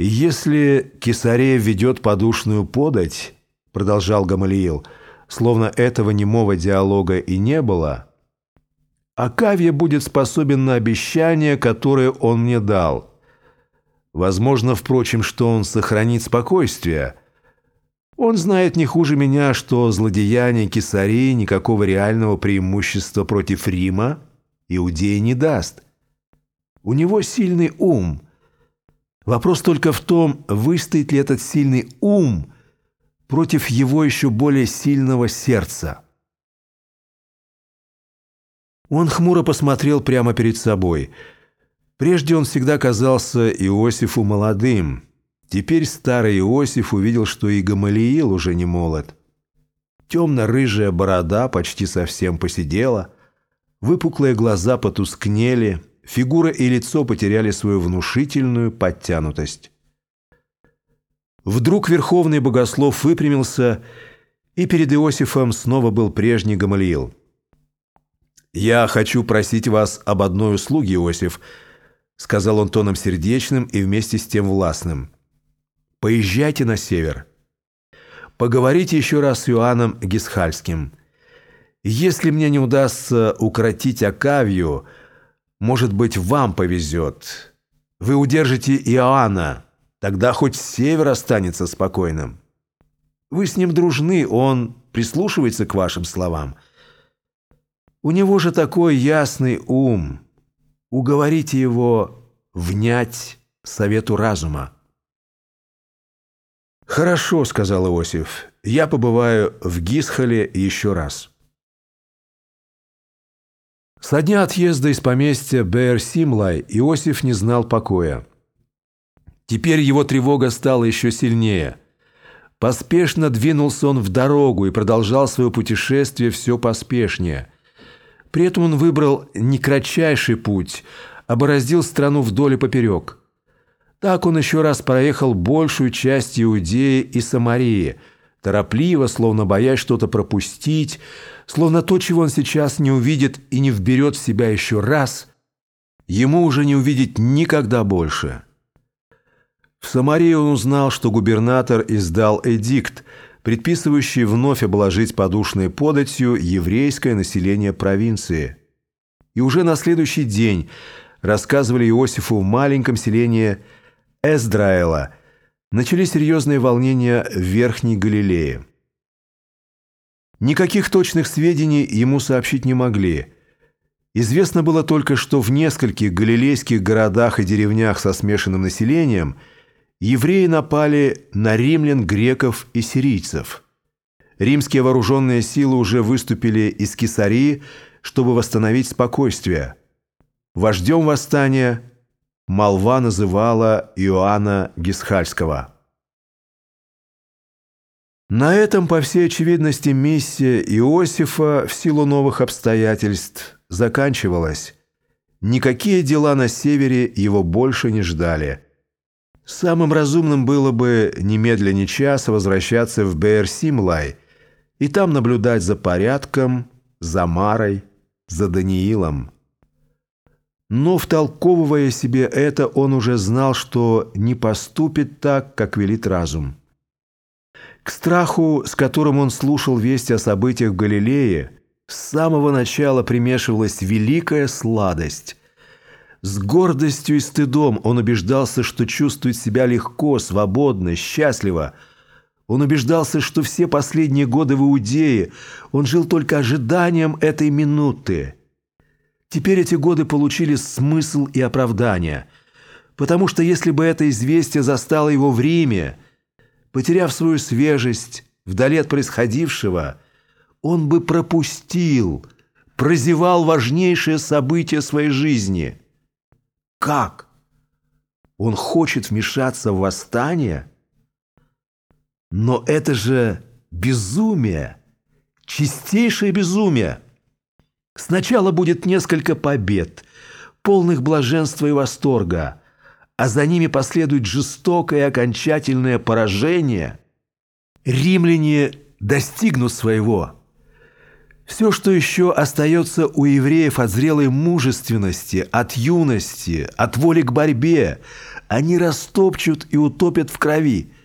«Если Кесарея ведет подушную подать», — продолжал Гамалиил, словно этого немого диалога и не было, «Акавия будет способен на обещание, которое он мне дал. Возможно, впрочем, что он сохранит спокойствие. Он знает не хуже меня, что злодеяние Кесарии никакого реального преимущества против Рима Иудеи не даст. У него сильный ум — Вопрос только в том, выстоит ли этот сильный ум против его еще более сильного сердца. Он хмуро посмотрел прямо перед собой. Прежде он всегда казался Иосифу молодым. Теперь старый Иосиф увидел, что и Гамалиил уже не молод. Темно-рыжая борода почти совсем посидела, выпуклые глаза потускнели – Фигура и лицо потеряли свою внушительную подтянутость. Вдруг верховный богослов выпрямился, и перед Иосифом снова был прежний Гамалиил. «Я хочу просить вас об одной услуге, Иосиф», — сказал он тоном сердечным и вместе с тем властным. «Поезжайте на север. Поговорите еще раз с Иоанном Гисхальским. Если мне не удастся укротить Акавию, — может быть, вам повезет. Вы удержите Иоанна, тогда хоть север останется спокойным. Вы с ним дружны, он прислушивается к вашим словам. У него же такой ясный ум. Уговорите его внять совету разума. «Хорошо», — сказал Иосиф, — «я побываю в Гисхоле еще раз». Со дня отъезда из поместья Бэр-Симлай Иосиф не знал покоя. Теперь его тревога стала еще сильнее. Поспешно двинулся он в дорогу и продолжал свое путешествие все поспешнее. При этом он выбрал не кратчайший путь, а бороздил страну вдоль и поперек. Так он еще раз проехал большую часть Иудеи и Самарии – торопливо, словно боясь что-то пропустить, словно то, чего он сейчас не увидит и не вберет в себя еще раз, ему уже не увидеть никогда больше. В Самарии он узнал, что губернатор издал эдикт, предписывающий вновь обложить подушной податью еврейское население провинции. И уже на следующий день рассказывали Иосифу в маленьком селении Эздраэла – начались серьезные волнения в Верхней Галилее. Никаких точных сведений ему сообщить не могли. Известно было только, что в нескольких галилейских городах и деревнях со смешанным населением евреи напали на римлян, греков и сирийцев. Римские вооруженные силы уже выступили из Кесарии, чтобы восстановить спокойствие. Вождем восстания – молва называла Иоанна Гисхальского. На этом, по всей очевидности, миссия Иосифа в силу новых обстоятельств заканчивалась. Никакие дела на севере его больше не ждали. Самым разумным было бы немедля ни часа возвращаться в Беэр-Симлай и там наблюдать за порядком, за Марой, за Даниилом. Но, втолковывая себе это, он уже знал, что не поступит так, как велит разум. К страху, с которым он слушал вести о событиях в Галилее, с самого начала примешивалась великая сладость. С гордостью и стыдом он убеждался, что чувствует себя легко, свободно, счастливо. Он убеждался, что все последние годы в Иудее он жил только ожиданием этой минуты – Теперь эти годы получили смысл и оправдание, потому что если бы это известие застало его в Риме, потеряв свою свежесть вдали от происходившего, он бы пропустил, прозевал важнейшее событие своей жизни. Как? Он хочет вмешаться в восстание? Но это же безумие, чистейшее безумие. Сначала будет несколько побед, полных блаженства и восторга, а за ними последует жестокое окончательное поражение. Римляне достигнут своего. Все, что еще остается у евреев от зрелой мужественности, от юности, от воли к борьбе, они растопчут и утопят в крови.